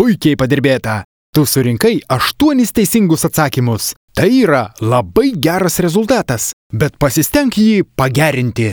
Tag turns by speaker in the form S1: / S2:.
S1: Puikiai padirbėta. Tu surinkai aštuonis teisingus atsakymus. Tai yra labai geras rezultatas, bet pasistenk jį pagerinti.